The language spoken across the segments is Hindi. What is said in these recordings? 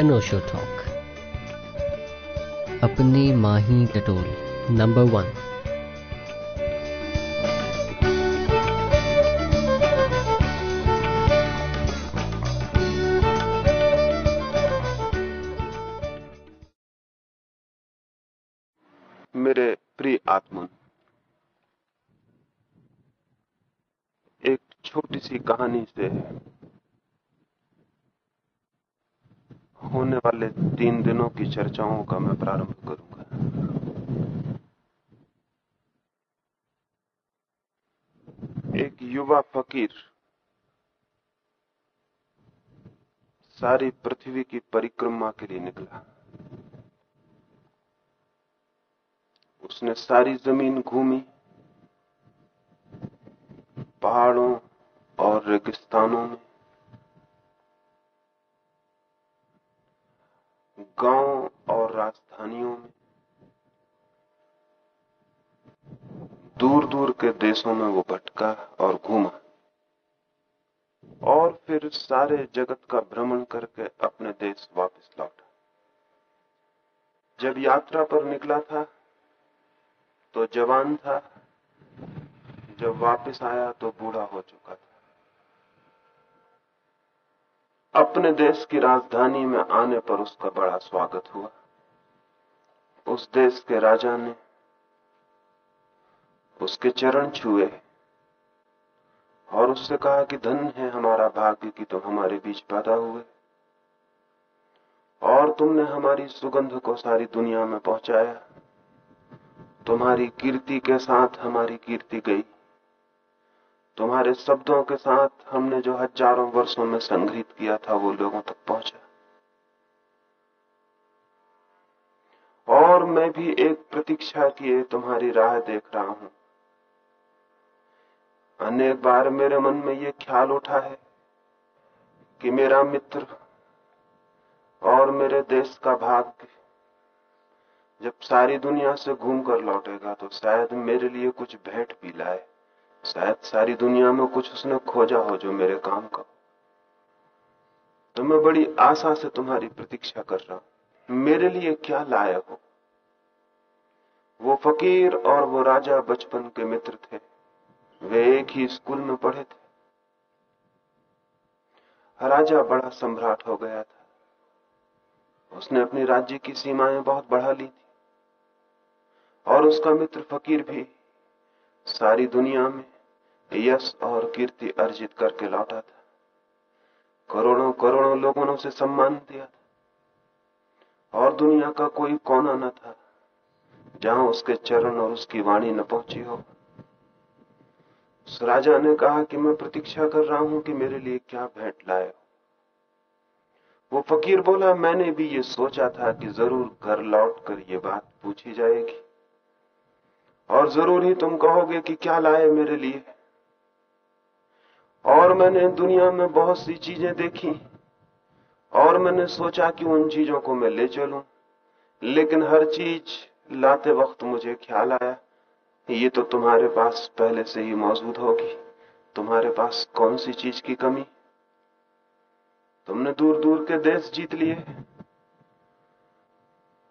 अनोशो टॉक अपनी माही टटोल नंबर वन मेरे प्रिय आत्मन एक छोटी सी कहानी से होने वाले तीन दिनों की चर्चाओं का मैं प्रारंभ करूँगा। एक युवा फकीर सारी पृथ्वी की परिक्रमा के लिए निकला। उसने सारी ज़मीन घूमी, पहाड़ों और रेगिस्तानों में। गाँव और राजधानियों में दूर दूर के देशों में वो भटका और घूमा। और फिर सारे जगत का भ्रमण करके अपने देश वापस लौटा। जब यात्रा पर निकला था तो जवान था। जब वापस आया तो बूढ़ा हो चुका था। अपने देश की राजधानी में आने पर उसका बड़ा स्वागत हुआ। उस देश के राजा ने उसके चरण छुए और उससे कहा कि धन है हमारा भाग्य कि तुम हमारे बीच पैदा हुए और तुमने हमारी सुगंध को सारी दुनिया में पहुँचाया। तुम्हारी कीर्ति के साथ हमारी कीर्ति गई। तुम्हारे शब्दों के साथ हमने जो हज़ारों वर्षों में संग्रहित किया था, वो लोगों तक पहुँचा। और मैं भी एक प्रतीक्षा किए तुम्हारी राह देख रहा हूँ। अनेक बार मेरे मन में ये ख्याल उठा है कि मेरा मित्र और मेरे देश का भाग्य जब सारी दुनिया से घूम कर लौटेगा तो शायद मेरे लिए कुछ भेंट भी लाए। शायद सारी दुनिया में कुछ उसने खोजा हो जो मेरे काम का तो मैं बड़ी आशा से तुम्हारी प्रतीक्षा कर रहा हूँ। मेरे लिए क्या लाए हो? वो फकीर और वो राजा बचपन के मित्र थे। वे एक ही स्कूल में पढ़े थे। राजा बड़ा सम्राट हो गया था। उसने अपनी राज्य की सीमाएँ बहुत बढ़ा ली थी। और उसका मित्र फकीर भी सारी दुनिया में यश और कीर्ति अर्जित करके लौटा था। करोड़ों करोड़ों लोगों ने उसे सम्मान दिया था। और दुनिया का कोई कोना न था, जहाँ उसके चरण और उसकी वाणी न पहुँची हो। उस राजा ने कहा कि मैं प्रतीक्षा कर रहा हूँ कि मेरे लिए क्या भेंट लाए वो फकीर बोला, मैंने भी ये सोचा था कि ज़रूर घर लौट कर ये बात पूछी जाएगी। और ज़रूर ही तुम कहोगे कि क्या लाए मेरे लिए। और मैंने दुनिया में बहुत सी चीज़ें देखी, और मैंने सोचा कि उन चीज़ों को मैं ले चलूँ, लेकिन हर चीज़ लाते वक्त मुझे ख्याल आया, ये तो तुम्हारे पास पहले से ही मौजूद होगी। तुम्हारे पास कौन सी चीज़ की कमी? तुमने दूर दूर के देश जीत लिए।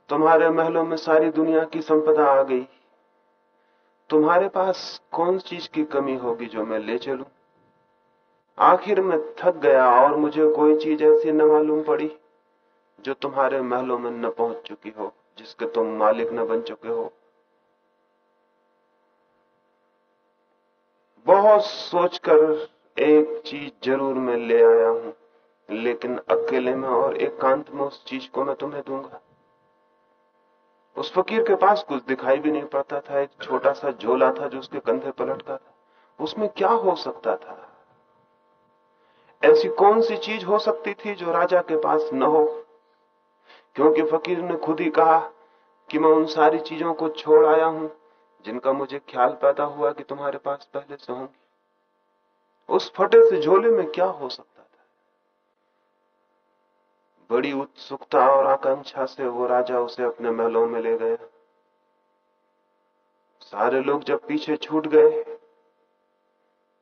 तुम्हारे महलों में सारी दुनिया की संपदा आ गई। तुम्हारे पास कौन चीज़ की कमी होगी जो मैं ले चलू? आखिर में थक गया और मुझे कोई चीज़ ऐसी न मालूम पड़ी जो तुम्हारे महलों में न पहुँच चुकी हो, जिसके तुम मालिक न बन चुके हो। बहुत सोचकर एक चीज़ ज़रूर मैं ले आया हूँ, लेकिन अकेले में और एकांत एक में उस चीज़ को मैं तुम्हें दूँगा। उस फकीर के पास कुछ दिखाई भी नहीं पड़ता था। एक छोटा सा झोला था जो उसके कंधे पर लटका था। उसमें क्या हो सकता था? ऐसी कौन सी चीज़ हो सकती थी जो राजा के पास न हो? क्योंकि फकीर ने खुद ही कहा कि मैं उन सारी चीज़ों को छोड़ आया हूँ, जिनका मुझे ख्याल पैदा हुआ कि तुम्हारे पास पहले से होंगी। उस फटे से झोले में क्या हो सकता बड़ी उत्सुकता और आकांक्षा से वो राजा उसे अपने महलों में ले गया सारे लोग जब पीछे छूट गए,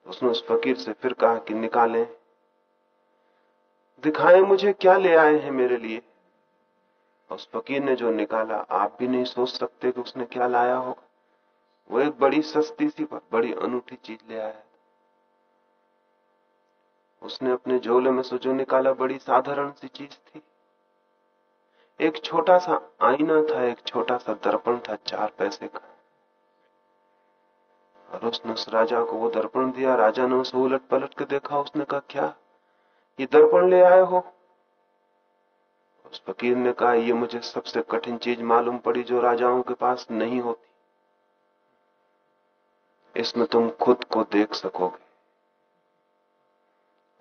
उसने उस फकीर से फिर कहा कि निकालें। दिखाएँ मुझे क्या ले आए हैं मेरे लिए। उस फकीर ने जो निकाला, आप भी नहीं सोच सकते कि उसने क्या लाया होगा। वो एक बड़ी सस्ती सी, बड़ी अनूठी चीज़ ले आया उसने अपने झोले में से जो निकाला, बड़ी साधारण सी चीज़ थी। एक छोटा सा आईना था, एक छोटा सा दर्पण था, चार पैसे का। और उसने उस राजा को वो दर्पण दिया, राजा ने उसे उलट पलट के देखा, उसने कहा, क्या? ये दर्पण ले आए हो? उस फकीर ने कहा, ये मुझे सबसे कठिन चीज़ मालूम पड़ी जो राजाओं के पास नहीं होती। इसमें तुम खुद को देख सकोगे।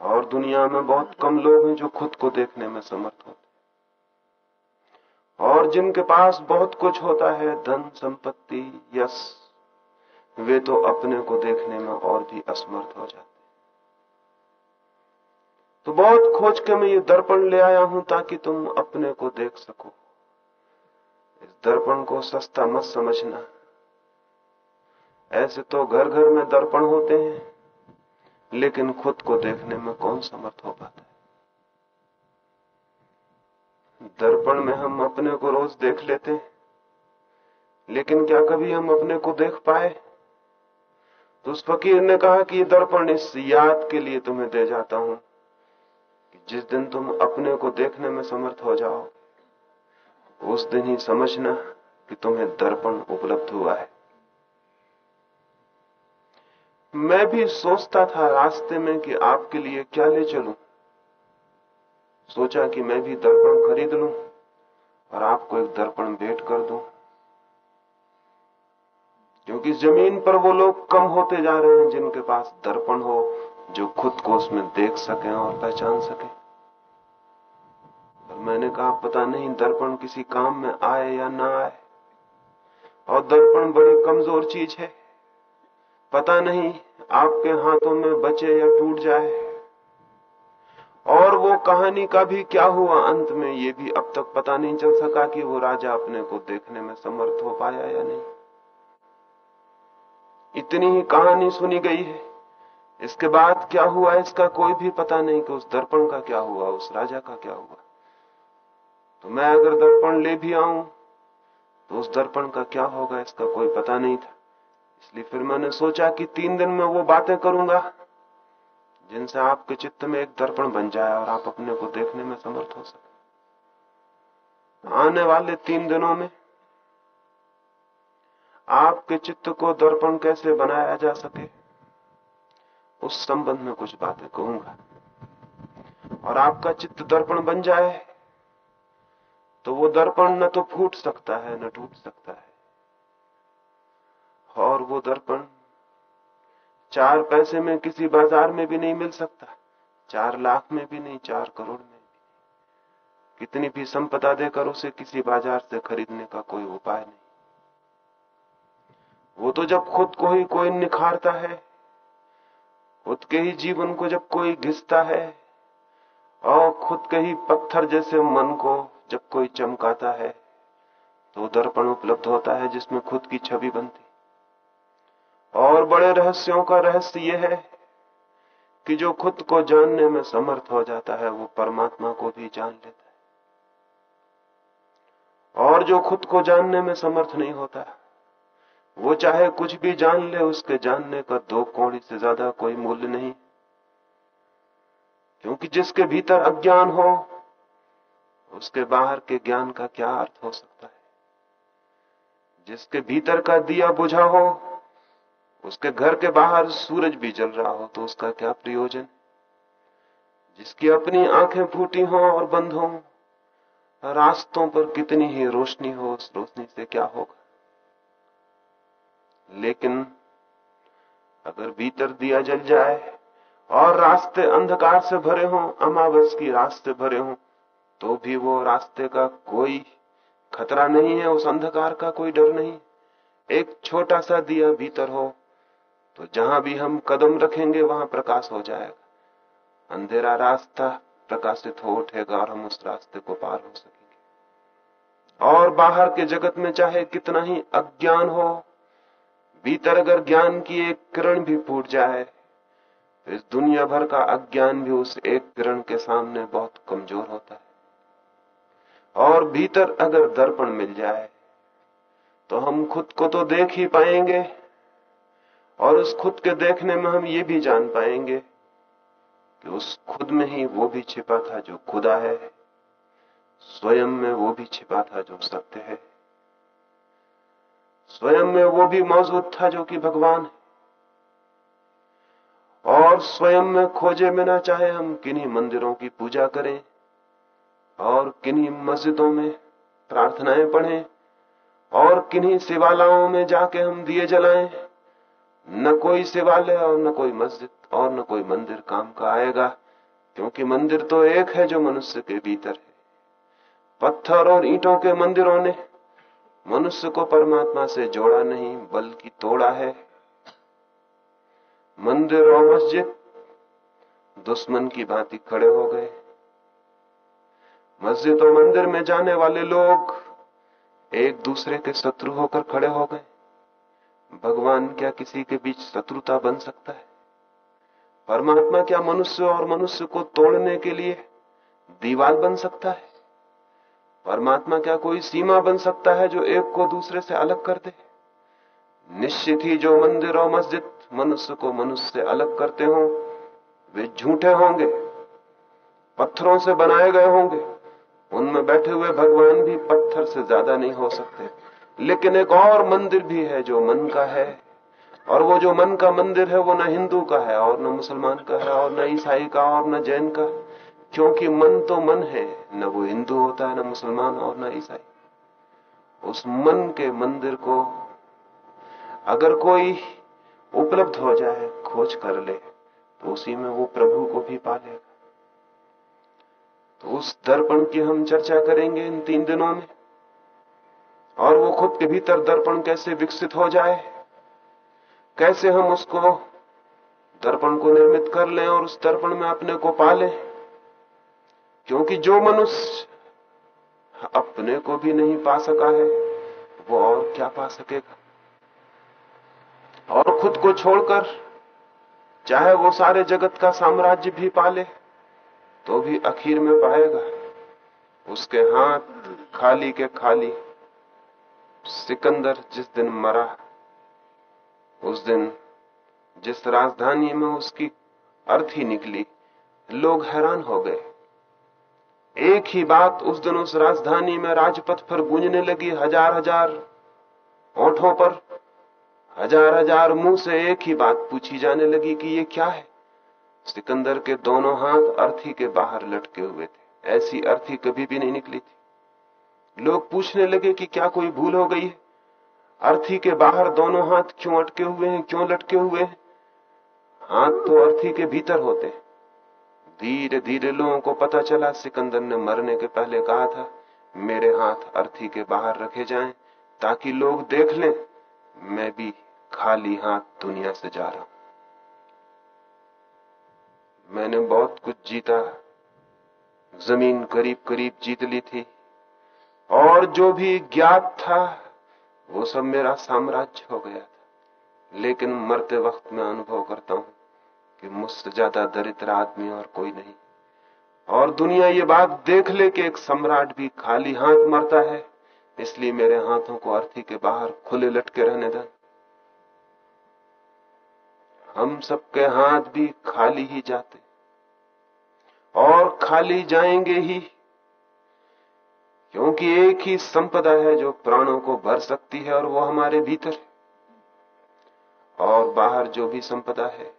और दुनिया में बहुत कम लोग हैं जो खुद को देखने में समर्थ होते और जिनके पास बहुत कुछ होता है, धन, संपत्ति यश वे तो अपने को देखने में और भी असमर्थ हो जाते तो बहुत खोज के मैं ये दर्पण ले आया हूँ ताकि तुम अपने को देख सको। इस दर्पण को सस्ता मत समझना। ऐसे तो घर घर में दर्पण होते हैं। लेकिन खुद को देखने में कौन समर्थ हो पाता है? दर्पण में हम अपने को रोज देख लेते हैं, लेकिन क्या कभी हम अपने को देख पाए? तो उस फकीर ने कहा कि दर्पण इस याद के लिए तुम्हें दे जाता हूँ जिस दिन तुम अपने को देखने में समर्थ हो जाओ, उस दिन ही समझना कि तुम्हें दर्पण उपलब्ध हुआ है। मैं भी सोचता था रास्ते में कि आपके लिए क्या ले चलूँ। सोचा कि मैं भी दर्पण खरीद लूँ और आपको एक दर्पण भेंट कर दूँ। क्योंकि ज़मीन पर वो लोग कम होते जा रहे हैं जिनके पास दर्पण हो, जो खुद को उसमें देख सके और पहचान सके। और मैंने कहा, पता नहीं दर्पण किसी काम में आए या ना आए। और दर्पण बड़ी कमज़ोर चीज़ है। पता नहीं आपके हाथों में बचे या टूट जाए। और वो कहानी का भी क्या हुआ अंत में, ये भी अब तक पता नहीं चल सका कि वो राजा अपने को देखने में समर्थ हो पाया या नहीं। इतनी ही कहानी सुनी गई है। इसके बाद क्या हुआ, इसका कोई भी पता नहीं कि उस दर्पण का क्या हुआ, उस राजा का क्या हुआ। तो मैं अगर दर्पण ले भी आऊँ तो उस दर्पण का क्या होगा, इसका कोई पता नहीं था। इसलिए फिर मैंने सोचा कि तीन दिन में वो बातें करूँगा, जिनसे आपके चित्त में एक दर्पण बन जाए और आप अपने को देखने में समर्थ हो सके। आने वाले तीन दिनों में आपके चित्त को दर्पण कैसे बनाया जा सके, उस संबंध में कुछ बातें कहूँगा। और आपका चित्त दर्पण बन जाए तो वो दर्पण न तो फूट सकता है, न टूट सकता है। और वो दर्पण। चार पैसे में किसी बाज़ार में भी नहीं मिल सकता। चार लाख में भी नहीं, चार करोड़ में भी कितनी भी संपदा देकर उसे किसी बाज़ार से खरीदने का कोई उपाय नहीं। वो तो जब खुद को ही कोई निखारता है, खुद के ही जीवन को जब कोई घिसता है, और खुद के ही पत्थर जैसे मन को जब कोई चमकाता है तो दर्पण उपलब्ध होता है जिसमें खुद की छवि बनती और बड़े रहस्यों का रहस्य यह है कि जो खुद को जानने में समर्थ हो जाता है, वो परमात्मा को भी जान लेता है। और जो खुद को जानने में समर्थ नहीं होता, वो चाहे कुछ भी जान ले, उसके जानने का दो कौड़ी से ज़्यादा कोई मूल्य नहीं। क्योंकि जिसके भीतर अज्ञान हो, उसके बाहर के ज्ञान का क्या अर्थ हो सकता है? जिसके भीतर का दिया बुझा हो उसके घर के बाहर सूरज भी जल रहा हो तो उसका क्या प्रयोजन? जिसकी अपनी आँखें फूटी हो और बंद हो, रास्तों पर कितनी ही रोशनी हो, उस रोशनी से क्या होगा? लेकिन अगर भीतर दिया जल जाए और रास्ते अंधकार से भरे हों अमावस की रास्ते भरे हों तो भी वो रास्ते का कोई खतरा नहीं है, उस अंधकार का कोई डर नहीं। एक छोटा सा दिया भीतर हो तो जहाँ भी हम कदम रखेंगे, वहाँ प्रकाश हो जाएगा। अंधेरा रास्ता प्रकाशित हो उठेगा और हम उस रास्ते को पार हो सकेंगे। और बाहर के जगत में चाहे कितना ही अज्ञान हो, भीतर अगर ज्ञान की एक किरण भी फूट जाए तो इस दुनिया भर का अज्ञान भी उस एक किरण के सामने बहुत कमज़ोर होता है। और भीतर अगर दर्पण मिल जाए तो हम खुद को तो देख ही पाएँगे और उस खुद के देखने में हम ये भी जान पाएँगे कि उस खुद में ही वो भी छिपा था जो खुदा है, स्वयं में वो भी छिपा था जो सत्य है। स्वयं में वो भी मौजूद था जो कि भगवान है। और स्वयं में खोजे में ना चाहे हम किन्हीं मंदिरों की पूजा करें और किन्हीं मस्जिदों में प्रार्थनाएँ पढ़ें और किन्हीं शिवालयों में जाके हम दिए जलाएँ। न कोई शिवालय और न कोई मस्जिद और न कोई मंदिर काम का आएगा, क्योंकि मंदिर तो एक है जो मनुष्य के भीतर है। पत्थर और ईंटों के मंदिरों ने मनुष्य को परमात्मा से जोड़ा नहीं, बल्कि तोड़ा है। मंदिर और मस्जिद, दुश्मन की भांति खड़े हो गए। मस्जिद और मंदिर में जाने वाले लोग एक दूसरे के शत्रु होकर खड़े हो गए। भगवान क्या किसी के बीच शत्रुता बन सकता है? परमात्मा क्या मनुष्य और मनुष्य को तोड़ने के लिए दीवार बन सकता है? परमात्मा क्या कोई सीमा बन सकता है जो एक को दूसरे से अलग कर दे? निश्चित ही जो मंदिर और मस्जिद मनुष्य को मनुष्य से अलग करते हों, वे झूठे होंगे, पत्थरों से बनाए गए होंगे। उनमें बैठे हुए भगवान भी पत्थर से ज़्यादा नहीं हो सकते। लेकिन एक और मंदिर भी है जो मन का है। और वो जो मन का मंदिर है, वो न हिंदू का है, और न मुसलमान का है, और न ईसाई का, और न जैन का। क्योंकि मन तो मन है, न वो हिंदू होता है न मुसलमान और न ईसाई। उस मन के मंदिर को अगर कोई उपलब्ध हो जाए, खोज कर ले तो उसी में वो प्रभु को भी पालेगा तो उस दर्पण की हम चर्चा करेंगे इन तीन दिनों में। और वो खुद के भीतर दर्पण कैसे विकसित हो जाए? कैसे हम उसको दर्पण को निर्मित कर लें और उस दर्पण में अपने को पालें? क्योंकि जो मनुष्य अपने को भी नहीं पा सका है, वो और क्या पा सकेगा? और खुद को छोड़कर, चाहे वो सारे जगत का साम्राज्य भी पाले तो भी आखिर में पाएगा। उसके हाथ खाली के खाली। सिकंदर जिस दिन मरा, उस दिन जिस राजधानी में उसकी अर्थी निकली, लोग हैरान हो गए। एक ही बात उस दिन उस राजधानी में राजपथ पर गूंजने लगी, हज़ार हज़ार ओठों पर हज़ार हज़ार मुँह से एक ही बात पूछी जाने लगी कि ये क्या है? सिकंदर के दोनों हाथ अर्थी के बाहर लटके हुए थे। ऐसी अर्थी कभी भी नहीं निकली थी। लोग पूछने लगे कि क्या कोई भूल हो गई? है अर्थी के बाहर दोनों हाथ क्यों अटके हुए हैं, क्यों लटके हुए हैं? हाथ तो अर्थी के भीतर होते हैं। धीरे धीरे लोगों को पता चला, सिकंदर ने मरने के पहले कहा था, मेरे हाथ अर्थी के बाहर रखे जाएँ, ताकि लोग देख लें, मैं भी खाली हाथ दुनिया से जा रहा हूँ। मैंने बहुत कुछ जीता, ज़मीन करीब करीब जीत ली थी। और जो भी ज्ञात था, वो सब मेरा साम्राज्य हो गया था। लेकिन मरते वक्त मैं अनुभव करता हूँ कि मुझसे ज़्यादा दरिद्र आदमी और कोई नहीं। और दुनिया ये बात देख ले कि एक सम्राट भी खाली हाथ मरता है, इसलिए मेरे हाथों को अर्थी के बाहर खुले लटके रहने दें। हम सबके हाथ भी खाली ही जाते, और खाली जाएँगे ही क्योंकि एक ही संपदा है जो प्राणों को भर सकती है और वो हमारे भीतर है। और बाहर जो भी संपदा है,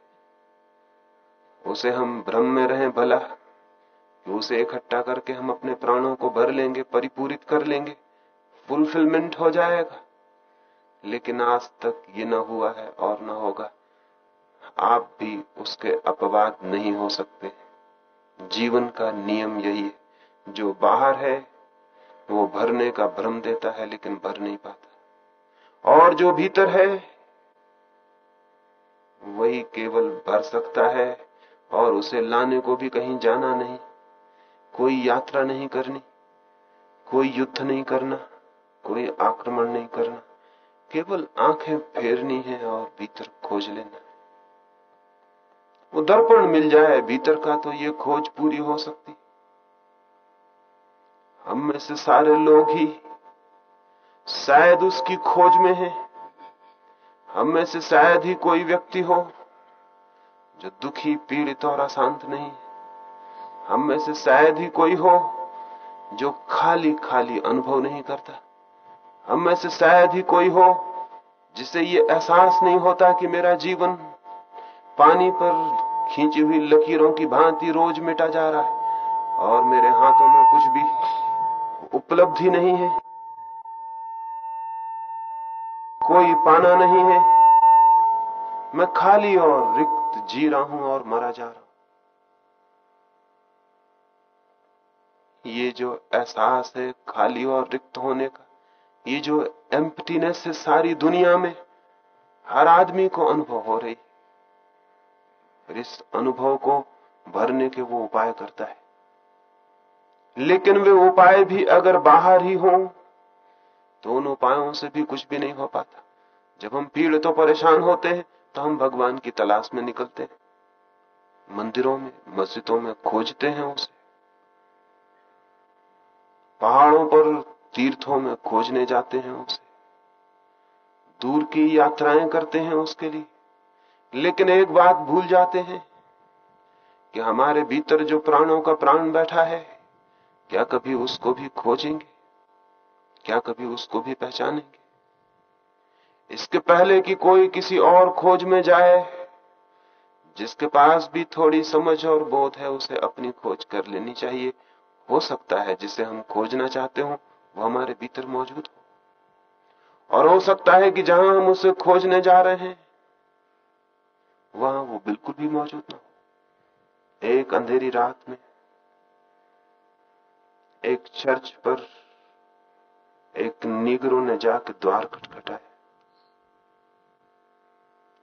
उसे हम भ्रम में रहें भला, कि उसे इकट्ठा करके हम अपने प्राणों को भर लेंगे, परिपूरित कर लेंगे फुलफिलमेंट हो जाएगा। लेकिन आज तक ये ना हुआ है और ना होगा। आप भी उसके अपवाद नहीं हो सकते। जीवन का नियम यही है, जो बाहर है वो भरने का भ्रम देता है, लेकिन भर नहीं पाता। और जो भीतर है, वही केवल भर सकता है, और उसे लाने को भी कहीं जाना नहीं। कोई यात्रा नहीं करनी, कोई युद्ध नहीं करना, कोई आक्रमण नहीं करना। केवल आँखें फेरनी है और भीतर खोज लेना। वो दर्पण मिल जाए भीतर का तो ये खोज पूरी हो सकती। हम में से सारे लोग ही शायद उसकी खोज में हैं। हम में से शायद ही कोई व्यक्ति हो जो दुखी, पीड़ित और अशांत नहीं। हम में से शायद ही कोई हो जो खाली खाली अनुभव नहीं करता। हम में से शायद ही कोई हो जिसे ये एहसास नहीं होता कि मेरा जीवन पानी पर खींची हुई लकीरों की भांति रोज मिटा जा रहा है और मेरे हाथों में कुछ भी उपलब्धि नहीं है। कोई पाना नहीं है। मैं खाली और रिक्त जी रहा हूँ और मरा जा रहा हूँ। ये जो एहसास है खाली और रिक्त होने का, ये जो एम्प्टीनेस है सारी दुनिया में, हर आदमी को अनुभव हो रही इस अनुभव को भरने के वो उपाय करता है। लेकिन वे उपाय भी अगर बाहर ही हों तो उन उपायों से भी कुछ भी नहीं हो पाता। जब हम पीड़ित तो परेशान होते हैं तो हम भगवान की तलाश में निकलते हैं। मंदिरों में, मस्जिदों में खोजते हैं उसे। पहाड़ों पर तीर्थों में खोजने जाते हैं उसे। दूर की यात्राएँ करते हैं उसके लिए। लेकिन एक बात भूल जाते हैं कि हमारे भीतर जो प्राणों का प्राण बैठा है क्या कभी उसको भी खोजेंगे? क्या कभी उसको भी पहचानेंगे? इसके पहले कि कोई किसी और खोज में जाए, जिसके पास भी थोड़ी समझ और बोध है, उसे अपनी खोज कर लेनी चाहिए। हो सकता है जिसे हम खोजना चाहते हो, वो हमारे भीतर मौजूद हो। और हो सकता है कि जहाँ हम उसे खोजने जा रहे हैं, वहाँ वो बिल्कुल भी मौजूद ना हो। एक अंधेरी रात में एक चर्च पर एक निगरों ने जाकर द्वार खटखटाया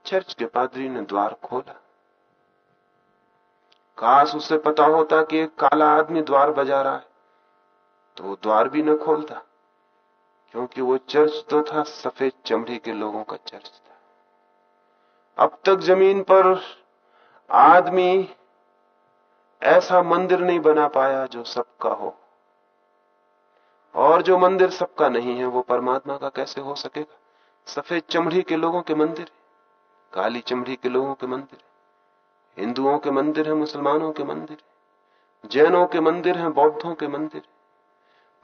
चर्च के पादरी ने द्वार खोला। काश उसे पता होता कि एक काला आदमी द्वार बजा रहा है तो वो द्वार भी न खोलता, क्योंकि वो चर्च तो था, सफ़ेद चमड़ी के लोगों का चर्च था। अब तक ज़मीन पर आदमी ऐसा मंदिर नहीं बना पाया जो सबका हो। और जो मंदिर सबका नहीं है, वो परमात्मा का कैसे हो सकेगा? सफ़ेद चमड़ी के लोगों के मंदिर काली चमड़ी के लोगों के मंदिर हिंदुओं के मंदिर है, मुसलमानों के मंदिर जैनों के मंदिर हैं, बौद्धों के मंदिर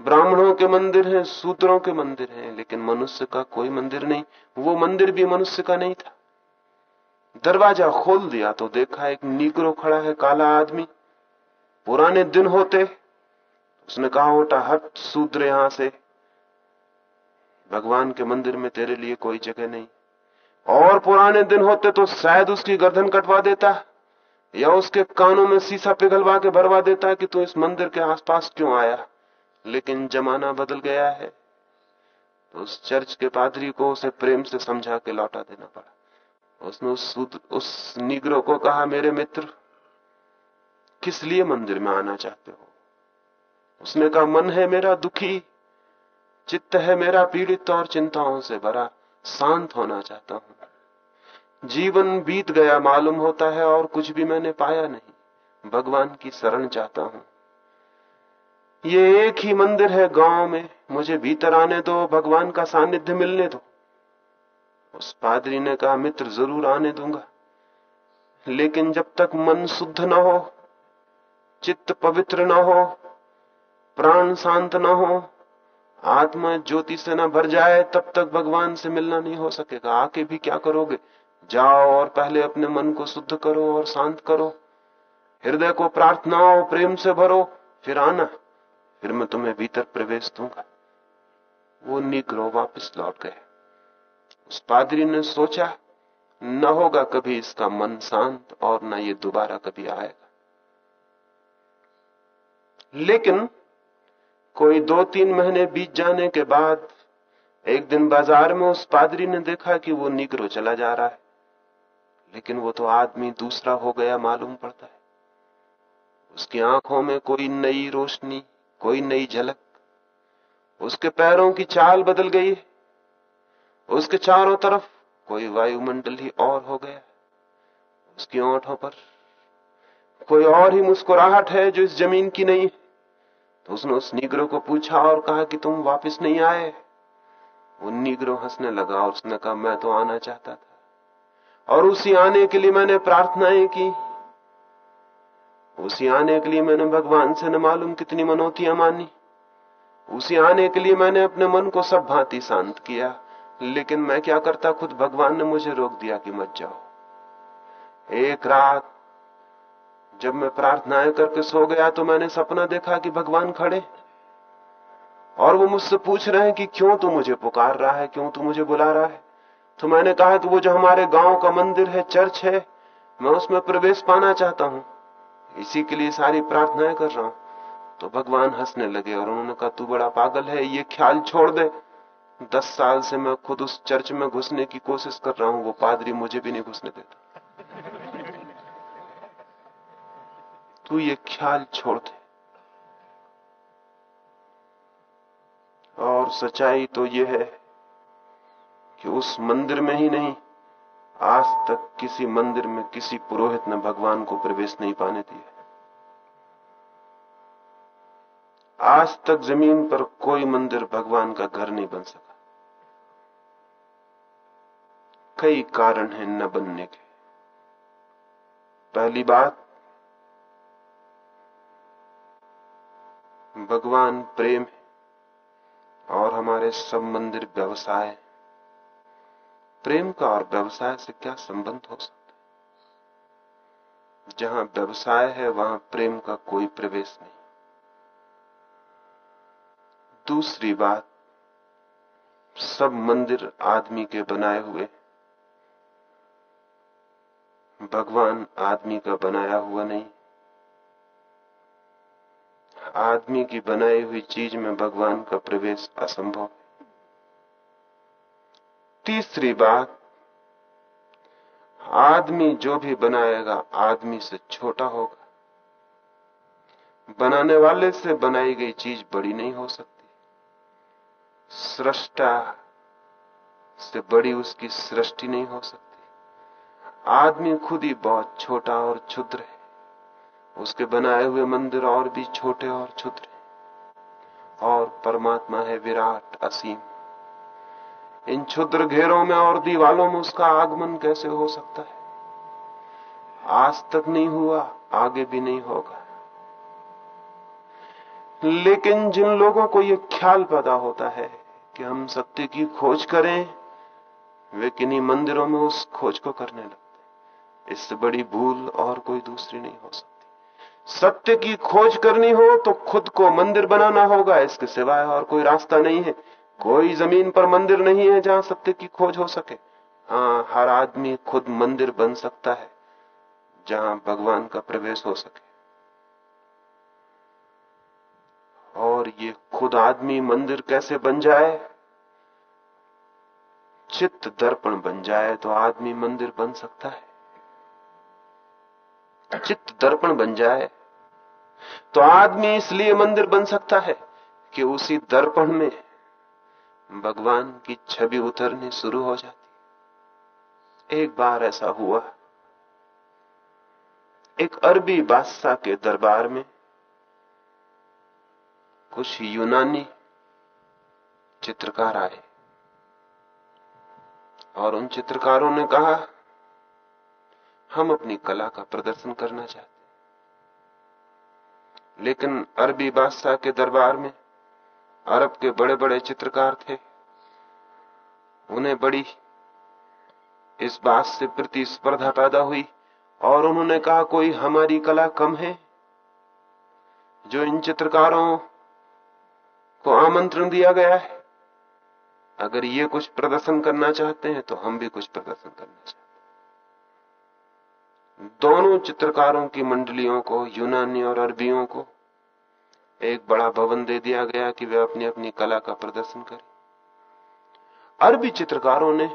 ब्राह्मणों के मंदिर हैं, सूत्रों के मंदिर हैं, लेकिन मनुष्य का कोई मंदिर नहीं, वो मंदिर भी मनुष्य का नहीं था। दरवाज़ा खोल दिया तो देखा एक नीगरो खड़ा है, काला आदमी। पुराने दिन होते उसने कहा होता हट सूत्र यहाँ से। भगवान के मंदिर में तेरे लिए कोई जगह नहीं। और पुराने दिन होते तो शायद उसकी गर्दन कटवा देता, या उसके कानों में शीशा पिघलवा के भरवा देता कि तू इस मंदिर के आसपास क्यों आया। लेकिन जमाना बदल गया है। तो उस चर्च के पादरी को उसे प्रेम से समझा के लौटा देना पड़ा। उसने उस उस निग्रो को कहा, मेरे मित्र, किस लिए मंदिर में आना चाहते हो? उसने कहा, मन है मेरा दुखी, चित्त है मेरा पीड़ित और चिंताओं से भरा, शांत होना चाहता हूँ। जीवन बीत गया, मालूम होता है और कुछ भी मैंने पाया नहीं। भगवान की शरण चाहता हूँ। ये एक ही मंदिर है गाँव में, मुझे भीतर आने दो, भगवान का सानिध्य मिलने दो। उस पादरी ने कहा, मित्र, ज़रूर आने दूँगा। लेकिन जब तक मन शुद्ध ना हो, चित्त पवित्र ना हो प्राण शांत ना हो, आत्मा ज्योति से न भर जाए, तब तक भगवान से मिलना नहीं हो सकेगा। आके भी क्या करोगे? जाओ और पहले अपने मन को शुद्ध करो और शांत करो। हृदय को प्रार्थनाओं, प्रेम से भरो, फिर आना। फिर मैं तुम्हें भीतर प्रवेश दूँगा। वो निग्रो वापस लौट गए। उस पादरी ने सोचा, न होगा कभी इसका मन शांत और न ये दोबारा कभी आएगा। लेकिन कोई दो तीन महीने बीत जाने के बाद, एक दिन बाज़ार में उस पादरी ने देखा कि वो निगरो चला जा रहा है। लेकिन वो तो आदमी दूसरा हो गया मालूम पड़ता है। उसकी आँखों में कोई नई रोशनी, कोई नई झलक। उसके पैरों की चाल बदल गई उसके चारों तरफ़ कोई वायुमंडल ही और हो गया उसकी ओंठों पर कोई और ही मुस्कुराहट है जो इस ज़मीन की नहीं है। उसने उस नीग्रो को पूछा और कहा कि तुम वापस नहीं आए। वो नीग्रो हंसने लगा और उसने कहा, मैं तो आना चाहता था। और उसी आने के लिए मैंने प्रार्थनाएँ की। उसी आने के लिए मैंने भगवान से न मालूम कितनी मनोतियाँ मानी। उसी आने के लिए मैंने अपने मन को सब भांति शांत किया। लेकिन मैं क्या करता, खुद भगवान ने मुझे रोक दिया कि मत जाओ। एक रात जब मैं प्रार्थनाएँ करके सो गया तो मैंने सपना देखा कि भगवान खड़े और वो मुझसे पूछ रहे हैं कि क्यों तू मुझे पुकार रहा है, क्यों तू मुझे बुला रहा है? तो मैंने कहा कि वो जो हमारे गाँव का मंदिर है, चर्च है, मैं उसमें प्रवेश पाना चाहता हूँ। इसी के लिए सारी प्रार्थनाएँ कर रहा हूँ। तो भगवान हंसने लगे और उन्होंने कहा, तू बड़ा पागल है, ये ख्याल छोड़ दे। दस साल से मैं खुद उस चर्च में घुसने की कोशिश कर रहा हूँ, वो पादरी मुझे भी नहीं घुसने देता। तू ये ख्याल छोड़ दे। और सच्चाई तो ये है कि उस मंदिर में ही नहीं, आज तक किसी मंदिर में किसी पुरोहित ने भगवान को प्रवेश नहीं पाने दिया आज तक ज़मीन पर कोई मंदिर भगवान का घर नहीं बन सका। कई कारण हैं न बनने के। पहली बात भगवान प्रेम और हमारे सब मंदिर व्यवसाय प्रेम का और व्यवसाय से क्या संबंध हो सकता है? जहाँ व्यवसाय है, वहाँ प्रेम का कोई प्रवेश नहीं। दूसरी बात, सब मंदिर आदमी के बनाए हुए भगवान आदमी का बनाया हुआ नहीं। आदमी की बनाई हुई चीज़ में भगवान का प्रवेश असंभव है। तीसरी बात, आदमी जो भी बनाएगा, आदमी से छोटा होगा। बनाने वाले से बनाई गई चीज़ बड़ी नहीं हो सकती। सृष्टा से बड़ी उसकी सृष्टि नहीं हो सकती। आदमी खुद ही बहुत छोटा और क्षुद्र है। उसके बनाए हुए मंदिर और भी छोटे और क्षुद्र और परमात्मा है विराट असीम। इन क्षुद्र घेरों में और दीवालों में उसका आगमन कैसे हो सकता है? आज तक नहीं हुआ, आगे भी नहीं होगा। लेकिन जिन लोगों को यह ख्याल पैदा होता है कि हम सत्य की खोज करें, वे किन्हीं मंदिरों में उस खोज को करने लगते इससे बड़ी भूल और कोई दूसरी नहीं हो सकती। सत्य की खोज करनी हो तो खुद को मंदिर बनाना होगा, इसके सिवाय और कोई रास्ता नहीं है। कोई ज़मीन पर मंदिर नहीं है जहाँ सत्य की खोज हो सके। हाँ हर आदमी खुद मंदिर बन सकता है, जहाँ भगवान का प्रवेश हो सके। और ये खुद आदमी मंदिर कैसे बन जाए? चित्त दर्पण बन जाए तो आदमी मंदिर बन सकता है। चित्त दर्पण बन जाए तो आदमी इसलिए मंदिर बन सकता है कि उसी दर्पण में भगवान की छवि उतरनी शुरू हो जाती एक बार ऐसा हुआ। एक अरबी बादशाह के दरबार में कुछ यूनानी चित्रकार आए और उन चित्रकारों ने कहा, हम अपनी कला का प्रदर्शन करना चाहते लेकिन अरबी बादशाह के दरबार में अरब के बड़े बड़े चित्रकार थे। उन्हें बड़ी इस बात से प्रतिस्पर्धा पैदा हुई और उन्होंने कहा, कोई हमारी कला कम है? जो इन चित्रकारों को आमंत्रण दिया गया है। अगर ये कुछ प्रदर्शन करना चाहते हैं तो हम भी कुछ प्रदर्शन करना चाहते हैं। दोनों चित्रकारों की मंडलियों को, यूनानी और अरबियों को, एक बड़ा भवन दे दिया गया कि वे अपनी अपनी कला का प्रदर्शन करें। अरबी चित्रकारों ने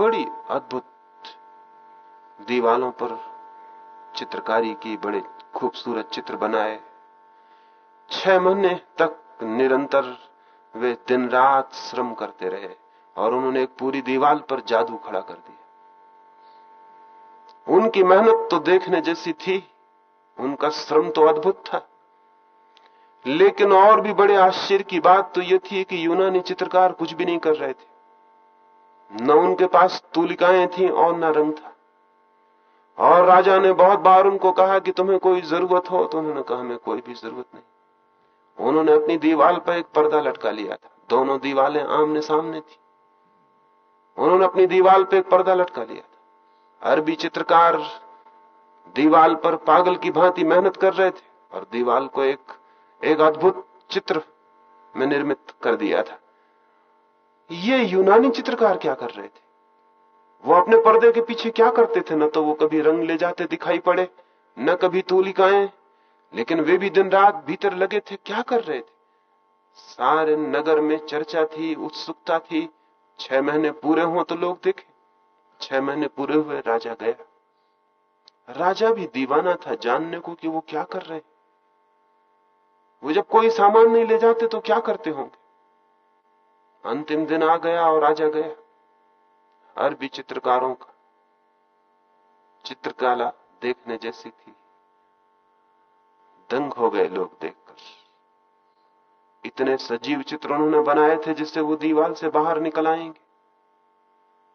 बड़ी अद्भुत दीवालों पर चित्रकारी की, बड़े खूबसूरत चित्र बनाए। छह महीने तक निरंतर वे दिन रात श्रम करते रहे और उन्होंने एक पूरी दीवार पर जादू खड़ा कर दिया। उनकी मेहनत तो देखने जैसी थी, उनका श्रम तो अद्भुत था। लेकिन और भी बड़े आश्चर्य की बात तो यह थी कि यूनानी चित्रकार कुछ भी नहीं कर रहे थे। न उनके पास तूलिकाएँ थी और न रंग था। और राजा ने बहुत बार उनको कहा कि तुम्हें कोई ज़रूरत हो तो उन्होंने कहा हमें कोई भी ज़रूरत नहीं। उन्होंने अपनी दीवार पर एक पर्दा लटका लिया था। दोनों दीवारें आमने सामने थी। उन्होंने अपनी दीवार पर एक पर्दा लटका लिया। अरबी चित्रकार दीवाल पर पागल की भांति मेहनत कर रहे थे और दीवाल को एक एक अद्भुत चित्र में निर्मित कर दिया था। ये यूनानी चित्रकार क्या कर रहे थे? वो अपने पर्दे के पीछे क्या करते थे? न तो वो कभी रंग ले जाते दिखाई पड़े, न कभी तूलिकाएँ लेकिन वे भी दिन रात भीतर लगे थे। क्या कर रहे थे? सारे नगर में चर्चा थी, उत्सुकता थी। छह महीने पूरे हो तो लोग देखे। छह महीने पूरे हुए राजा गया। राजा भी दीवाना था, जानने को कि वो क्या कर रहे वो जब कोई सामान नहीं ले जाते तो क्या करते होंगे? अंतिम दिन आ गया और राजा गया। अरबी चित्रकारों का, चित्रकला देखने जैसी थी। दंग हो गए लोग देखकर। इतने सजीव चित्र उन्होंने बनाए थे जिससे वो दीवार से बाहर निकल आएँगे।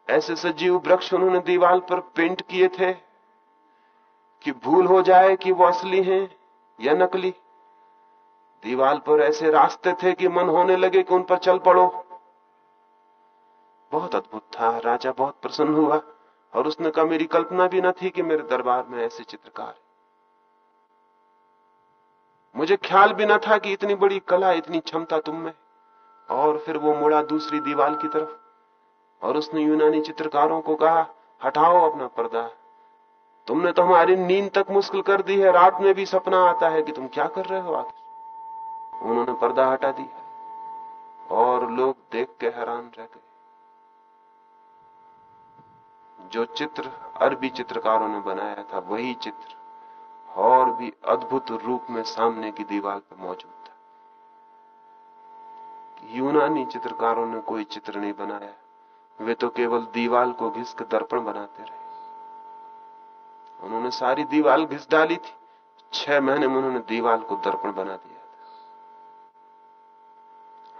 ऐसे सजीव वृक्ष उन्होंने दीवार पर पेंट किए थे कि भूल हो जाए कि वो असली हैं या नकली। दीवार पर ऐसे रास्ते थे कि मन होने लगे कि उन पर चल पड़ो। बहुत अद्भुत था, राजा बहुत प्रसन्न हुआ और उसने कहा, मेरी कल्पना भी न थी कि मेरे दरबार में ऐसे चित्रकार मुझे ख्याल भी न था कि इतनी बड़ी कला, इतनी क्षमता तुम में। और फिर वो मुड़ा दूसरी दीवार की तरफ़। और उसने यूनानी चित्रकारों को कहा, हटाओ अपना पर्दा। तुमने तो हमारी नींद तक मुश्किल कर दी है, रात में भी सपना आता है कि तुम क्या कर रहे हो आखिर। उन्होंने पर्दा हटा दिया और लोग देख के हैरान रह गए। जो चित्र अरबी चित्रकारों ने बनाया था, वही चित्र और भी अद्भुत रूप में सामने की दीवार पर मौजूद था। यूनानी चित्रकारों ने कोई चित्र नहीं बनाया। वे तो केवल दीवाल को घिस के दर्पण बनाते रहे। उन्होंने सारी दीवाल घिस डाली थी। छह महीने में उन्होंने दीवाल को दर्पण बना दिया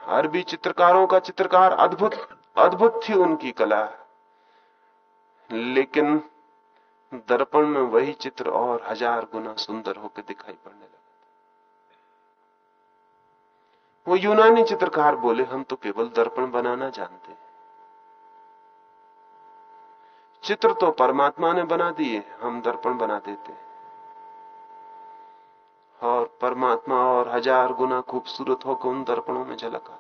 था। अरबी चित्रकारों का चित्रकार अद्भुत अद्भुत थी उनकी कला। लेकिन दर्पण में वही चित्र और हज़ार गुना सुंदर होकर दिखाई पड़ने लगा वो यूनानी चित्रकार बोले, हम तो केवल दर्पण बनाना जानते हैं। चित्र तो परमात्मा ने बना दिए, हम दर्पण बना देते। और परमात्मा और हज़ार गुना खूबसूरत होकर उन दर्पणों में झलक आता।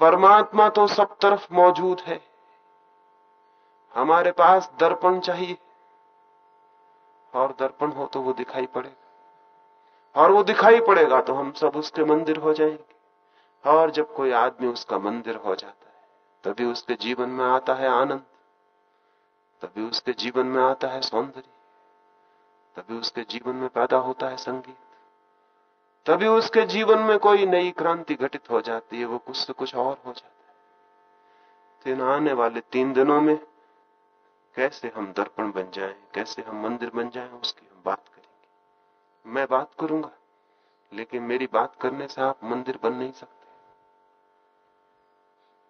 परमात्मा तो सब तरफ़ मौजूद है। हमारे पास दर्पण चाहिए। और दर्पण हो तो वो दिखाई पड़ेगा। और वो दिखाई पड़ेगा तो हम सब उसके मंदिर हो जाएँगे। और जब कोई आदमी उसका मंदिर हो जाता तभी उसके जीवन में आता है आनंद। तभी उसके जीवन में आता है सौंदर्य। तभी उसके जीवन में पैदा होता है संगीत। तभी उसके जीवन में कोई नई क्रांति घटित हो जाती है वो कुछ से कुछ और हो जाता है। तो इन आने वाले तीन दिनों में कैसे हम दर्पण बन जाएँ, कैसे हम मंदिर बन जाएँ, उसकी हम बात करेंगे। मैं बात करूँगा लेकिन मेरी बात करने से आप मंदिर बन नहीं सकते।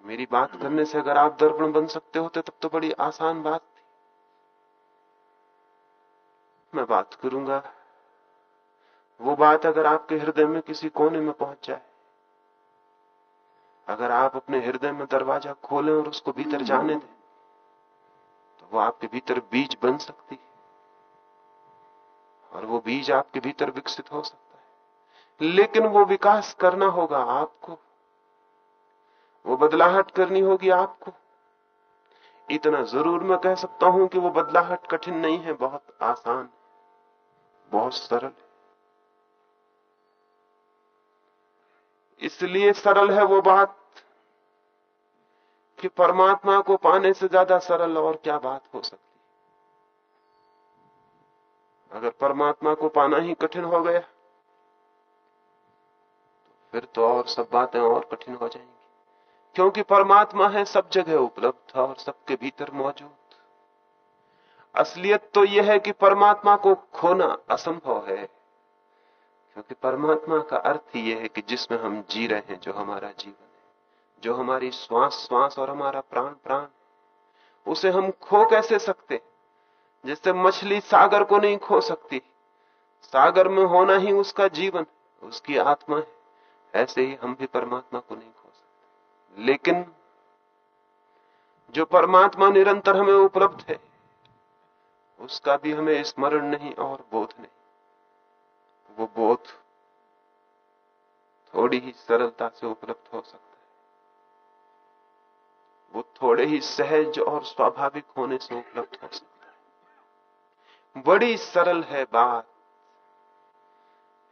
मेरी बात करने से अगर आप दर्पण बन सकते होते, तब तो बड़ी आसान बात थी। मैं बात करूँगा, वो बात अगर आपके हृदय में किसी कोने में पहुँच जाए, अगर आप अपने हृदय में दरवाज़ा खोलें और उसको भीतर जाने दें तो वो आपके भीतर बीज बन सकती है, और वो बीज आपके भीतर विकसित हो सकता है। लेकिन वो विकास करना होगा आपको। वो बदलाहट करनी होगी आपको। इतना ज़रूर मैं कह सकता हूँ कि वो बदलाहट कठिन नहीं है, बहुत आसान बहुत सरल है। इसलिए सरल है वो बात कि परमात्मा को पाने से ज़्यादा सरल और क्या बात हो सकती अगर परमात्मा को पाना ही कठिन हो गया तो फिर तो और सब बातें और कठिन हो जाएँगी। क्योंकि परमात्मा है, सब जगह उपलब्ध और सबके भीतर मौजूद। असलियत तो यह है कि परमात्मा को खोना असंभव है, क्योंकि परमात्मा का अर्थ ही यह है कि जिसमें हम जी रहे हैं, जो हमारा जीवन है, जो हमारी श्वास श्वास और हमारा प्राण प्राण उसे हम खो कैसे सकते जैसे मछली सागर को नहीं खो सकती, सागर में होना ही उसका जीवन, उसकी आत्मा है, ऐसे ही हम भी परमात्मा को नहीं खो लेकिन जो परमात्मा निरंतर हमें उपलब्ध है, उसका भी हमें स्मरण नहीं और बोध नहीं। वो बोध थोड़ी ही सरलता से उपलब्ध हो सकता है। वो थोड़े ही सहज और स्वाभाविक होने से उपलब्ध हो सकता है। बड़ी सरल है बात,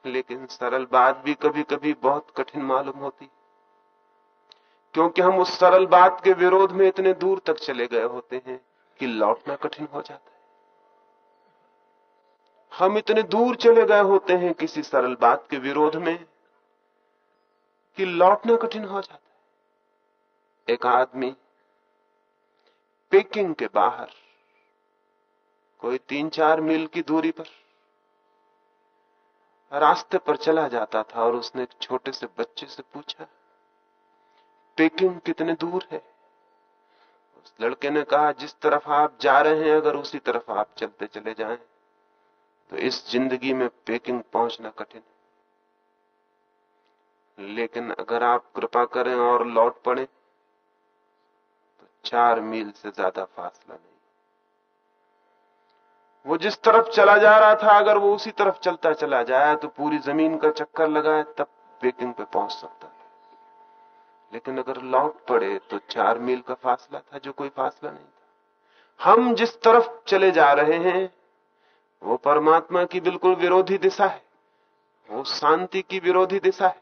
लेकिन सरल बात भी कभी कभी बहुत कठिन मालूम होती क्योंकि हम उस सरल बात के विरोध में इतने दूर तक चले गए होते हैं कि लौटना कठिन हो जाता है। हम इतने दूर चले गए होते हैं किसी सरल बात के विरोध में कि लौटना कठिन हो जाता है। एक आदमी पेकिंग के बाहर, कोई तीन चार मील की दूरी पर, रास्ते पर चला जाता था और उसने एक छोटे से बच्चे से पूछा पेकिंग कितने दूर है? उस लड़के ने कहा, जिस तरफ़ आप जा रहे हैं, अगर उसी तरफ़ आप चलते चले जाएँ तो इस ज़िंदगी में पेकिंग पहुँचना कठिन है। लेकिन अगर आप कृपा करें और लौट पड़े तो चार मील से ज़्यादा फासला नहीं। वो जिस तरफ़ चला जा रहा था, अगर वो उसी तरफ़ चलता चला जाए तो पूरी ज़मीन का चक्कर लगाए, तब पेकिंग पे पहुँच सकता लेकिन अगर लौट पड़े तो चार मील का फासला था, जो कोई फासला नहीं था। हम जिस तरफ़ चले जा रहे हैं, वो परमात्मा की बिल्कुल विरोधी दिशा है, वो शांति की विरोधी दिशा है,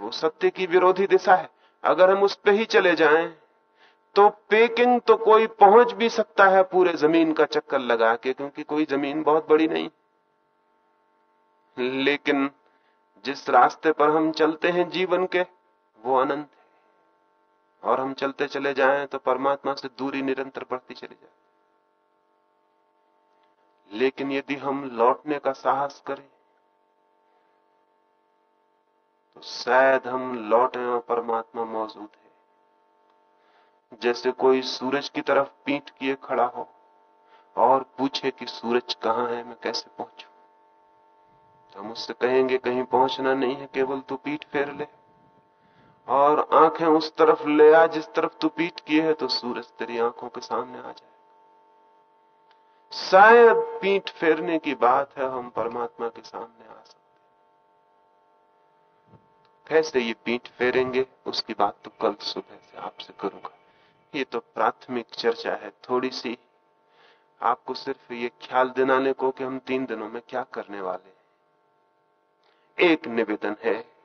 वो सत्य की विरोधी दिशा है। अगर हम उस पर ही चले जाएँ तो पेकिंग तो कोई पहुँच भी सकता है पूरे ज़मीन का चक्कर लगा के, क्योंकि कोई ज़मीन बहुत बड़ी नहीं। लेकिन जिस रास्ते पर हम चलते हैं जीवन के, वो अनंत और हम चलते चले जाएँ तो परमात्मा से दूरी निरंतर बढ़ती चली जाए। लेकिन यदि हम लौटने का साहस करें तो शायद हम लौटे और परमात्मा मौजूद है। जैसे कोई सूरज की तरफ़ पीठ किए खड़ा हो और पूछे कि सूरज कहाँ है, मैं कैसे पहुंचू? तो हम उससे कहेंगे, कहीं पहुँचना नहीं है, केवल तू पीठ फेर ले। और आँखें उस तरफ़ ले आ, जिस तरफ़ तू पीठ किए है तो सूरज तेरी आँखों के सामने आ जाए शायद पीठ फेरने की बात है, हम परमात्मा के सामने आ सकते कैसे ये पीठ फेरेंगे, उसकी बात तो कल सुबह से आपसे करूँगा। ये तो प्राथमिक चर्चा है, थोड़ी सी। आपको सिर्फ़ ये ख्याल दिलाने को कि हम तीन दिनों में क्या करने वाले हैं। एक निवेदन है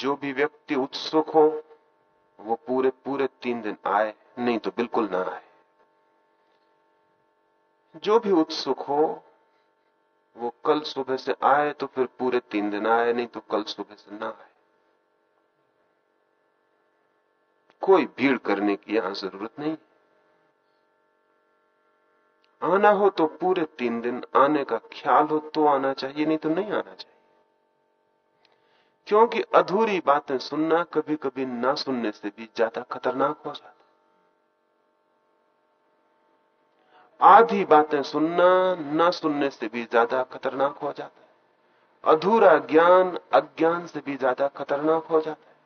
जो भी व्यक्ति उत्सुक हो, वो पूरे पूरे तीन दिन आए, नहीं तो बिल्कुल ना आए। जो भी उत्सुक हो, वो कल सुबह से आए तो फिर पूरे तीन दिन आए, नहीं तो कल सुबह से ना आए। कोई भीड़ करने की यहाँ ज़रूरत नहीं। आना हो तो पूरे तीन दिन आने का ख्याल हो तो आना चाहिए, नहीं तो नहीं आना चाहिए। क्योंकि अधूरी बातें सुनना कभी कभी ना सुनने से भी ज़्यादा खतरनाक हो जाता। है आधी बातें सुनना न सुनने से भी ज़्यादा खतरनाक हो जाता है। अधूरा ज्ञान अज्ञान से भी ज़्यादा खतरनाक हो जाता है।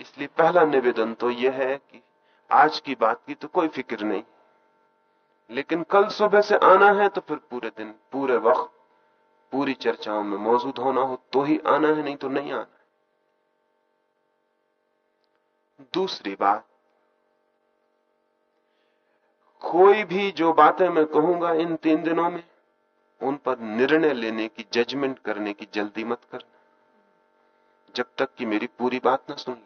इसलिए पहला निवेदन तो यह है कि आज की बात की तो कोई फ़िक्र नहीं। लेकिन कल सुबह से आना है तो फिर पूरे दिन, पूरे वक्त पूरी चर्चाओं में मौजूद होना हो तो ही आना है, नहीं तो नहीं आना। दूसरी बात, कोई भी जो बातें मैं कहूँगा इन तीन दिनों में, उन पर निर्णय लेने की जजमेंट करने की जल्दी मत करना। जब तक कि मेरी पूरी बात ना सुन।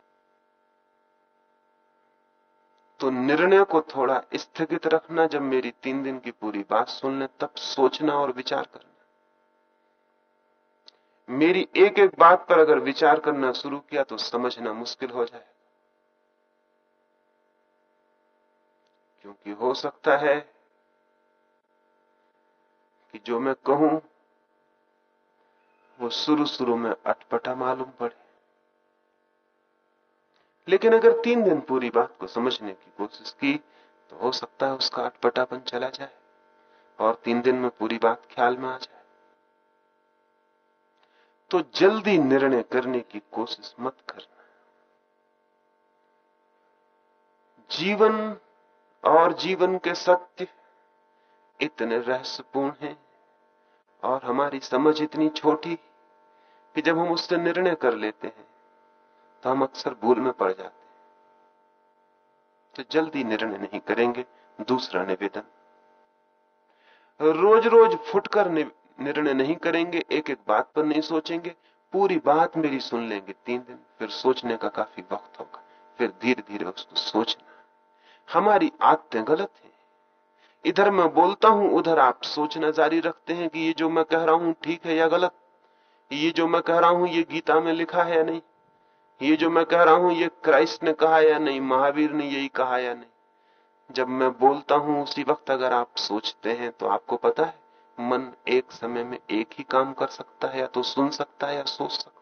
तो निर्णय को थोड़ा स्थगित रखना, जब मेरी तीन दिन की पूरी बात सुन ले तब सोचना और विचार करना। मेरी एक एक बात पर अगर विचार करना शुरू किया तो समझना मुश्किल हो जाए। क्योंकि हो सकता है कि जो मैं कहूँ, वो शुरू शुरू में अटपटा मालूम पड़े। लेकिन अगर तीन दिन पूरी बात को समझने की कोशिश की तो हो सकता है उसका अटपटापन चला जाए, और तीन दिन में पूरी बात ख्याल में आ जाए। तो जल्दी निर्णय करने की कोशिश मत करना जीवन और जीवन के सत्य इतने रहस्यपूर्ण हैं और हमारी समझ इतनी छोटी कि जब हम उससे निर्णय कर लेते हैं तो हम अक्सर भूल में पड़ जाते हैं। तो जल्दी निर्णय नहीं करेंगे, दूसरा निवेदन। रोज रोज फुटकर निर्णय नहीं करेंगे एक एक बात पर नहीं सोचेंगे, पूरी बात मेरी सुन लेंगे। तीन दिन फिर सोचने का काफ़ी वक्त होगा, फिर धीरे धीरे उसको सोचना। हमारी आदतें गलत हैं। इधर मैं बोलता हूँ, उधर आप सोचना जारी रखते हैं कि ये जो मैं कह रहा हूँ ठीक है या गलत? ये जो मैं कह रहा हूँ, ये गीता में लिखा है या नहीं? ये जो मैं कह रहा हूँ, ये क्राइस्ट ने कहा या नहीं? महावीर ने यही कहा या नहीं? जब मैं बोलता हूँ, उसी वक्त अगर आप सोचते हैं तो आपको पता है मन एक समय में एक ही काम कर सकता है, या तो सुन सकता है, या सोच सकता है।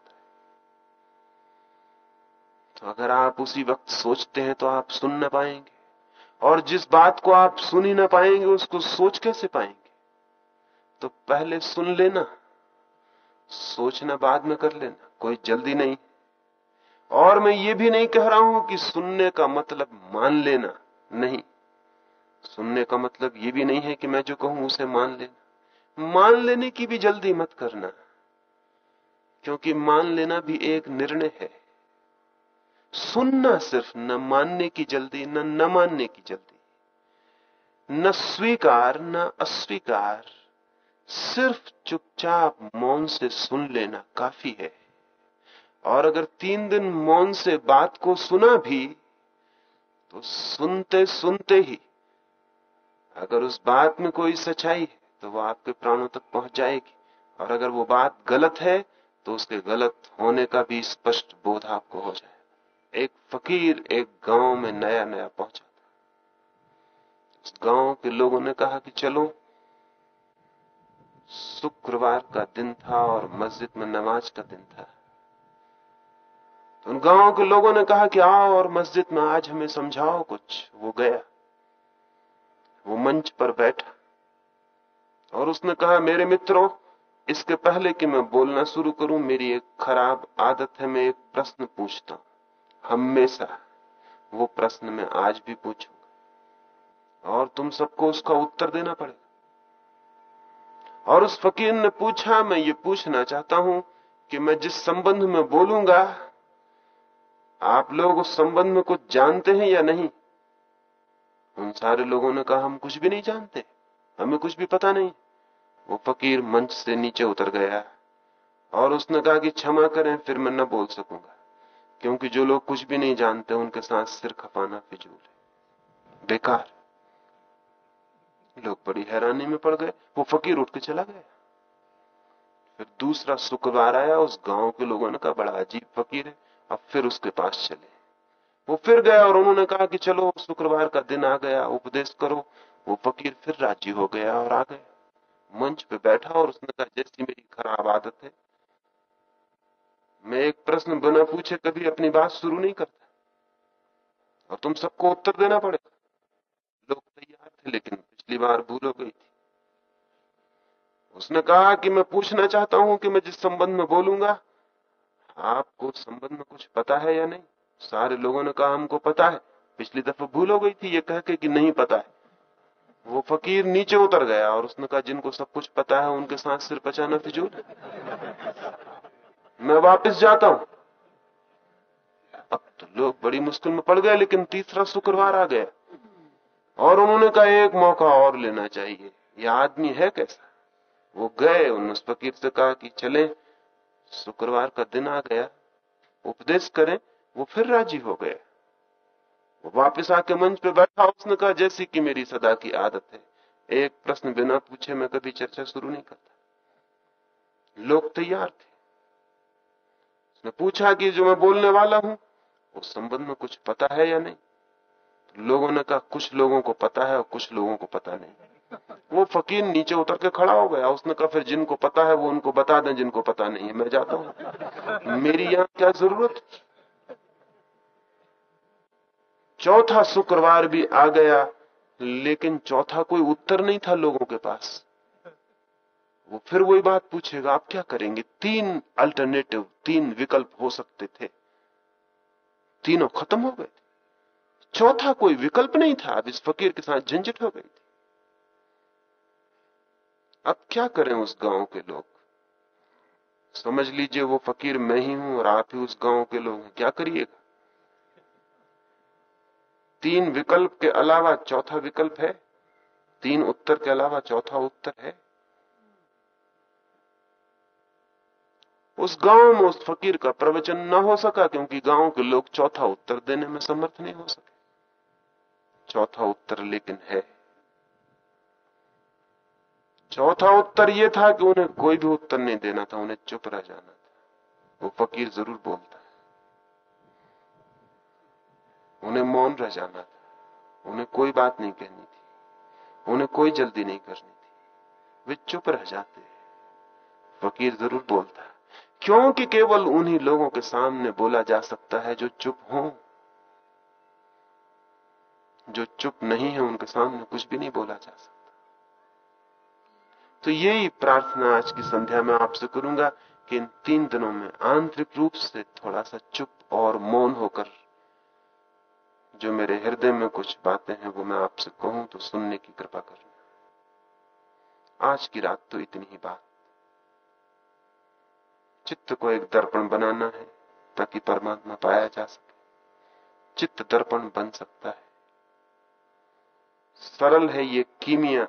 तो अगर आप उसी वक्त सोचते हैं तो आप सुन न पाएँगे। और जिस बात को आप सुन ही ना पाएँगे, उसको सोच कैसे पाएँगे? तो पहले सुन लेना, सोचना बाद में कर लेना, कोई जल्दी नहीं। और मैं ये भी नहीं कह रहा हूँ कि सुनने का मतलब मान लेना नहीं। सुनने का मतलब ये भी नहीं है कि मैं जो कहूँ उसे मान लेना। मान लेने की भी जल्दी मत करना, क्योंकि मान लेना भी एक निर्णय है। सुनना सिर्फ़ न मानने की जल्दी, न न मानने की जल्दी। न स्वीकार, न अस्वीकार, सिर्फ़ चुपचाप मौन से सुन लेना काफ़ी है। और अगर तीन दिन मौन से बात को सुना भी तो सुनते सुनते ही, अगर उस बात में कोई सच्चाई है तो वो आपके प्राणों तक पहुँच जाएगी। और अगर वो बात गलत है तो उसके गलत होने का भी स्पष्ट बोध आपको हो जाए एक फकीर एक गाँव में नया नया पहुँचा था। उस गाँव के लोगों ने कहा कि चलो, शुक्रवार का दिन था और मस्जिद में नमाज़ का दिन था। उन गाँव के लोगों ने कहा कि आओ और मस्जिद में आज हमें समझाओ कुछ। वो गया। वो मंच पर बैठा। और उसने कहा, मेरे मित्रों, इसके पहले कि मैं बोलना शुरू करूँ, मेरी एक खराब आदत है, मैं एक प्रश्न पूछता हूँ। हमेशा वो प्रश्न मैं आज भी पूछूँगा। और तुम सबको उसका उत्तर देना पड़ेगा। और उस फकीर ने पूछा, मैं ये पूछना चाहता हूँ कि मैं जिस संबंध में बोलूँगा, आप लोग उस संबंध में कुछ जानते हैं या नहीं? उन सारे लोगों ने कहा, हम कुछ भी नहीं जानते। हमें कुछ भी पता नहीं। वो फकीर मंच से नीचे उतर गया और उसने कहा कि क्षमा करें, फिर मैं न बोल सकूँगा, क्योंकि जो लोग कुछ भी नहीं जानते, उनके साथ सिर खपाना फिजूल है। बेकार। लोग बड़ी हैरानी में पड़ गए। वो फकीर उठ के चला गया। फिर दूसरा शुक्रवार आया, उस गाँव के लोगों ने कहा, बड़ा अजीब फकीर है। अब फिर उसके पास चले। वो फिर गया और उन्होंने कहा कि चलो, शुक्रवार का दिन आ गया, उपदेश करो। वो फकीर फिर राज़ी हो गया और आ गया। मंच पे बैठा और उसने कहा, जैसी मेरी खराब आदत है, मैं एक प्रश्न बिना पूछे कभी अपनी बात शुरू नहीं करता। और तुम सबको उत्तर देना पड़ेगा। लोग तैयार थे, लेकिन पिछली बार भूल हो गई थी। उसने कहा कि मैं पूछना चाहता हूँ कि मैं जिस संबंध में बोलूँगा, आपको संबंध में कुछ पता है या नहीं? सारे लोगों ने कहा, हमको पता है। पिछली दफ़ा भूल हो गई थी ये कह के कि नहीं पता है। वो फकीर नीचे उतर गया और उसने कहा, जिनको सब कुछ पता है, उनके साथ सिर पचाना फिजूल मैं वापस जाता हूँ। अब तो लोग बड़ी मुश्किल में पड़ गए, लेकिन तीसरा शुक्रवार आ गया। और उन्होंने कहा, एक मौका और लेना चाहिए। यह आदमी है कैसा? वो गए, उन्होंने उस फकीर से कहा कि, चले, शुक्रवार का दिन आ गया। उपदेश करें, वो फिर राज़ी हो वो वापस आके मंच पे बैठा उसने कहा, जैसी कि मेरी सदा की आदत है। एक प्रश्न बिना पूछे मैं कभी चर्चा शुरू नहीं करता। लोग तैयार थे। उसने पूछा कि जो मैं बोलने वाला हूँ, उस संबंध में कुछ पता है या नहीं? तो लोगों ने कहा, कुछ लोगों को पता है और कुछ लोगों को पता नहीं। वो फकीर नीचे उतर के खड़ा हो गया। उसने कहा, फिर जिनको पता है वो उनको बता दें, जिनको पता नहीं है, मैं जाता हूँ। मेरी यहाँ क्या ज़रूरत? चौथा शुक्रवार भी आ गया, लेकिन चौथा कोई उत्तर नहीं था लोगों के पास। वो फिर वही बात पूछेगा, आप क्या करेंगे? तीन अल्टरनेटिव तीन विकल्प हो सकते थे। तीनों खत्म हो गए चौथा कोई विकल्प नहीं था, अब इस फकीर के साथ झंझट हो गई थी। अब क्या करें उस गाँव के लोग? समझ लीजिए वो फकीर मैं ही हूँ और आप ही उस गाँव के लोग हैं। क्या करिएगा? तीन विकल्प के अलावा चौथा विकल्प है। तीन उत्तर के अलावा चौथा उत्तर है। उस गाँव में उस फकीर का प्रवचन न हो सका क्योंकि गाँव के लोग चौथा उत्तर देने में समर्थ नहीं हो सके। चौथा उत्तर लेकिन है। चौथा उत्तर यह था कि उन्हें कोई भी उत्तर नहीं देना था, उन्हें चुप रह जाना था। वो फकीर ज़रूर बोलता। उन्हें मौन रह जाना था। उन्हें कोई बात नहीं कहनी थी। उन्हें कोई जल्दी नहीं करनी थी। वे चुप रह जाते फकीर ज़रूर बोलता क्योंकि केवल उन्हीं लोगों के सामने बोला जा सकता है जो चुप हों? जो चुप नहीं है, उनके सामने कुछ भी नहीं बोला जा सकता। तो यही प्रार्थना आज की संध्या में आपसे करूँगा कि इन तीन दिनों में आंतरिक रूप से थोड़ा सा चुप और मौन होकर जो मेरे हृदय में कुछ बातें हैं, वो मैं आपसे कहूँ तो सुनने की कृपा करना आज की रात तो इतनी ही बात। चित्त को एक दर्पण बनाना है, ताकि परमात्मा पाया जा सके। चित्त दर्पण बन सकता है। सरल है ये कीमिया,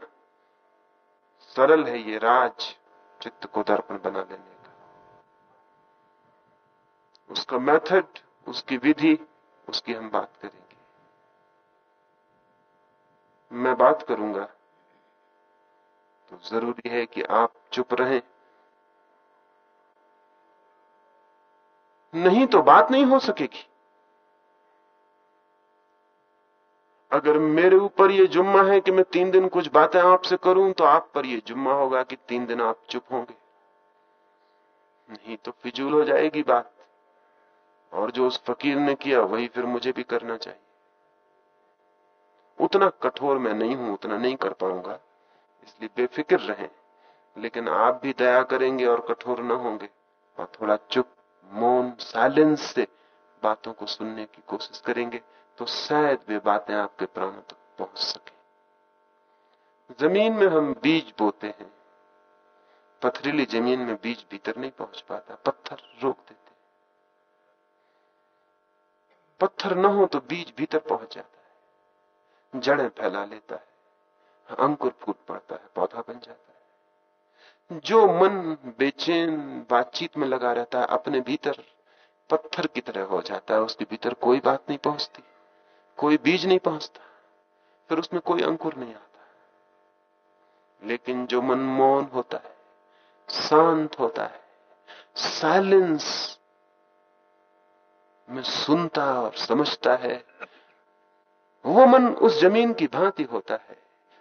सरल है ये राज चित्त को दर्पण बना लेने का। उसका मेथड, उसकी विधि, उसकी हम बात करेंगे मैं बात करूँगा। तो ज़रूरी है कि आप चुप रहें। नहीं तो बात नहीं हो सकेगी। अगर मेरे ऊपर ये जुम्मा है कि मैं तीन दिन कुछ बातें आपसे करूँ तो आप पर ये जुम्मा होगा कि तीन दिन आप चुप होंगे। नहीं तो फिजूल हो जाएगी बात। और जो उस फकीर ने किया, वही फिर मुझे भी करना चाहिए। उतना कठोर मैं नहीं हूँ, उतना नहीं कर पाऊँगा। इसलिए बेफिक्र रहें। लेकिन आप भी दया करेंगे और कठोर न होंगे। और थोड़ा चुप, मौन, साइलेंस से बातों को सुनने की कोशिश करेंगे तो शायद वे बातें आपके प्राणों तक पहुँच सके। ज़मीन में हम बीज बोते हैं। पथरीली ज़मीन में बीज भीतर नहीं पहुँच पाता, पत्थर रोक देते पत्थर न हो तो बीज भीतर पहुँच जाता जड़ें फैला लेता है, अंकुर फूट पड़ता है, पौधा बन जाता है। जो मन बेचैन बातचीत में लगा रहता है, अपने भीतर पत्थर की तरह हो जाता है, उसके भीतर कोई बात नहीं पहुँचती, कोई बीज नहीं पहुँचता, फिर उसमें कोई अंकुर नहीं आता। लेकिन जो मन मौन होता है, शांत होता है, साइलेंस में सुनता और समझता है वो मन उस ज़मीन की भांति होता है,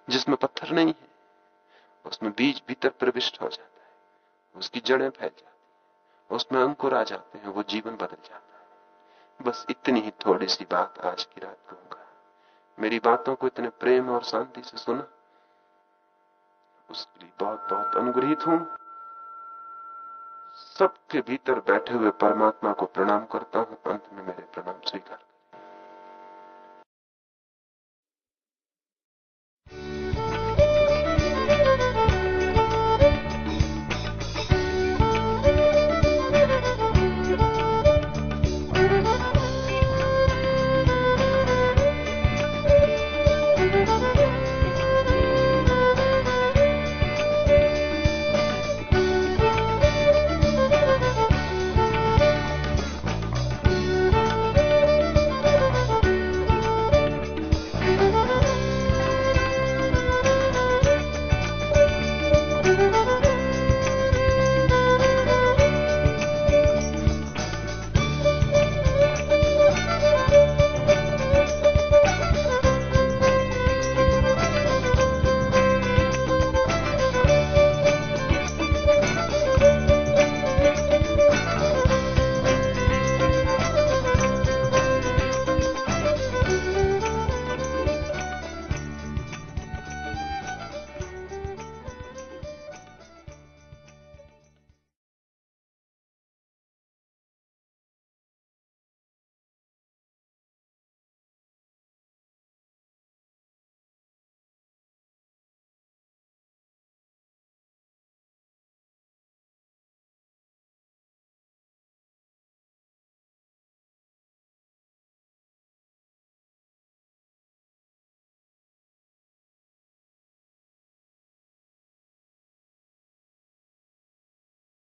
जिसमें पत्थर नहीं है। उसमें बीज भीतर प्रविष्ट हो जाता है, उसकी जड़ें फैल जाती है, उसमें अंकुर आ जाते हैं, वो जीवन बदल जाता है। बस इतनी ही थोड़ी सी बात आज की रात कहूँगा मेरी बातों को इतने प्रेम और शांति से सुना। उसके लिए बहुत बहुत अनुग्रहित हूँ। सबके भीतर बैठे हुए परमात्मा को प्रणाम करता हूँ। अंत में मेरे प्रणाम स्वीकार